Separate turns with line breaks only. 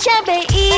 chamei